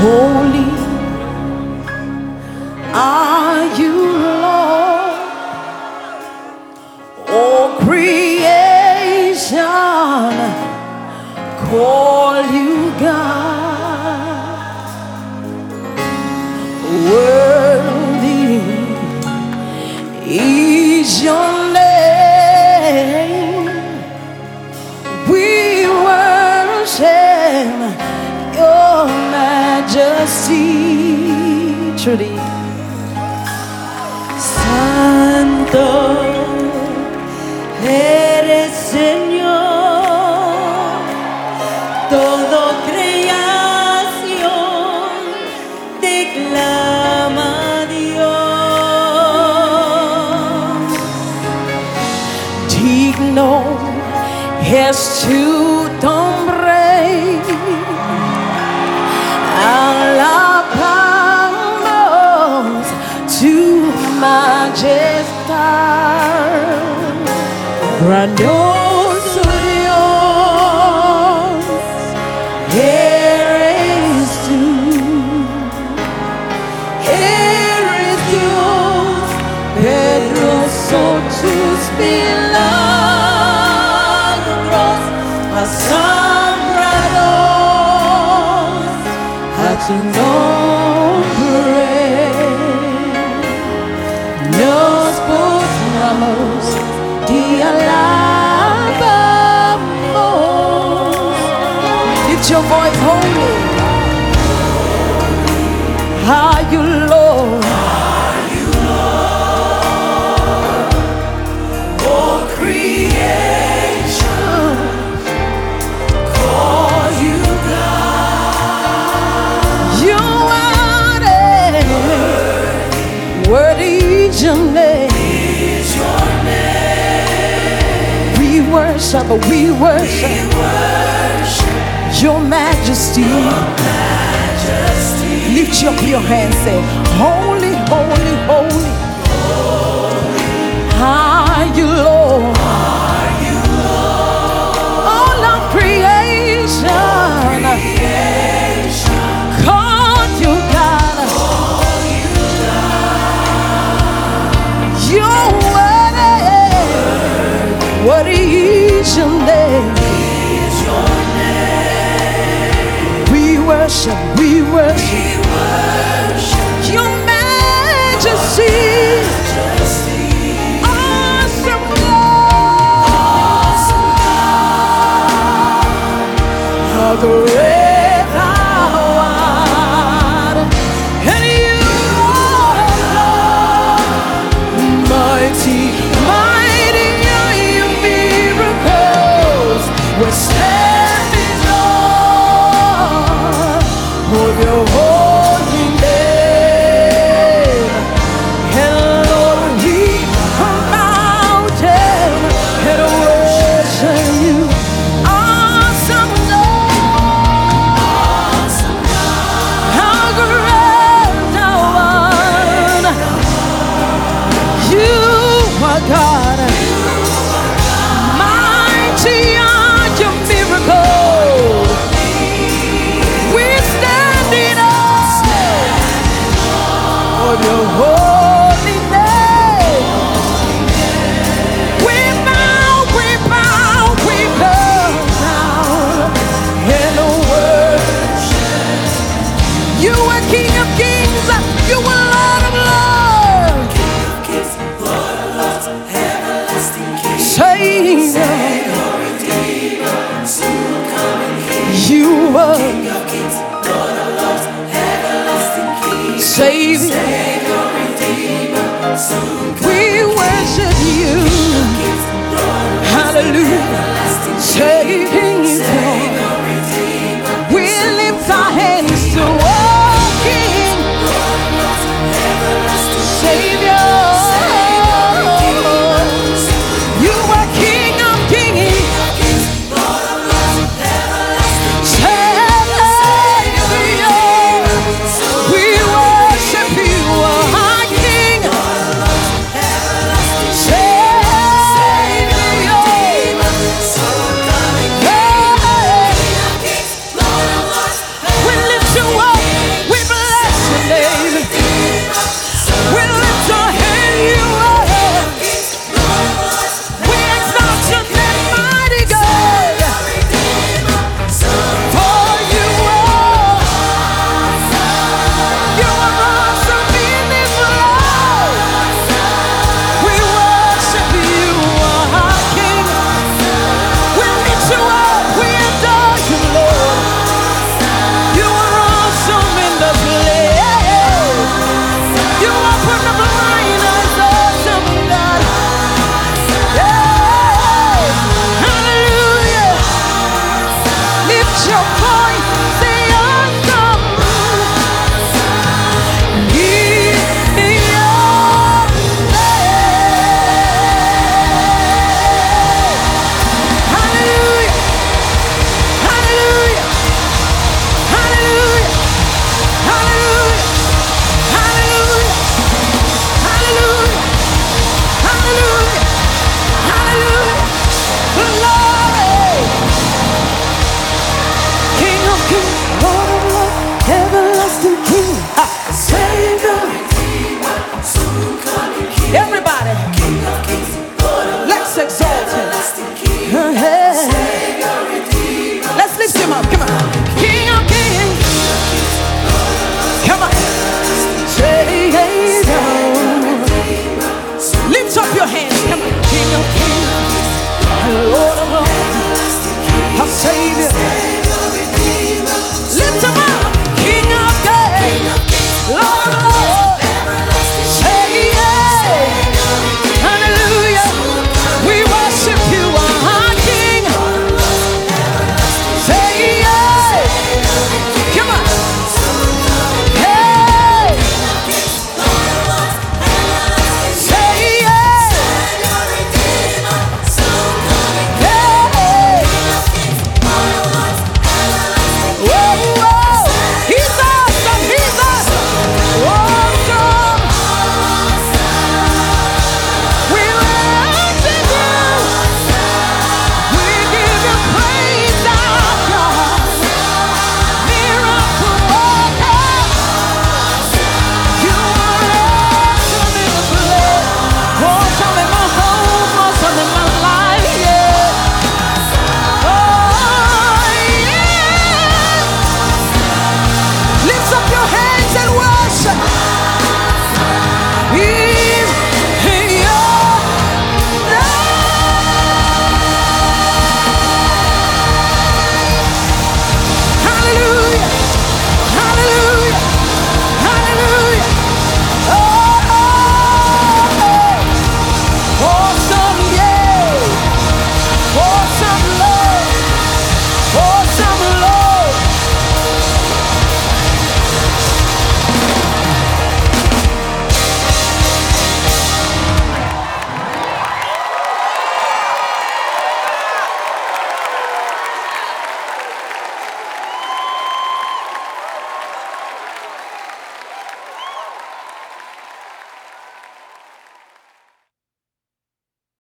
Holy are you, Lord. All creation call Santo eres Señor, todo creación te clama Dios. digno es tu nombre. Grandioso Lift your voice, holy. Are you Lord? All creation you God. Worthy is your name. We worship, we worship, your majesty. Lift up your hands, say, Holy, holy, holy. Are you Lord? All of creation, you God. You're worthy. What is your name? We worship, we worship your majesty. Awesome Lord. How great You are King of Kings. You are Lord of Lords. King of Kings, Lord of Lords, everlasting King. Savior. You are King of Kings, Lord of Lords, everlasting King, Savior. Savior.